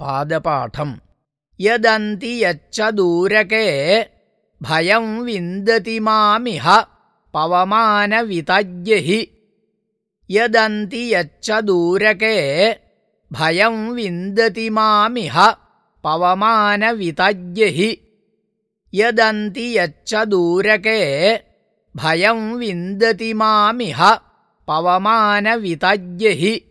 पादपाठम्। यदन्ति यच्च दूरके भयं विन्दति मामिह पवमानवितज्ञै। यदन्ति यच्च दूरके भयं विन्दति मामिह पवमानवितज्ञै। यदन्ति यच्च दूरके भयं विन्दति मामिह पवमानवितज्ञहि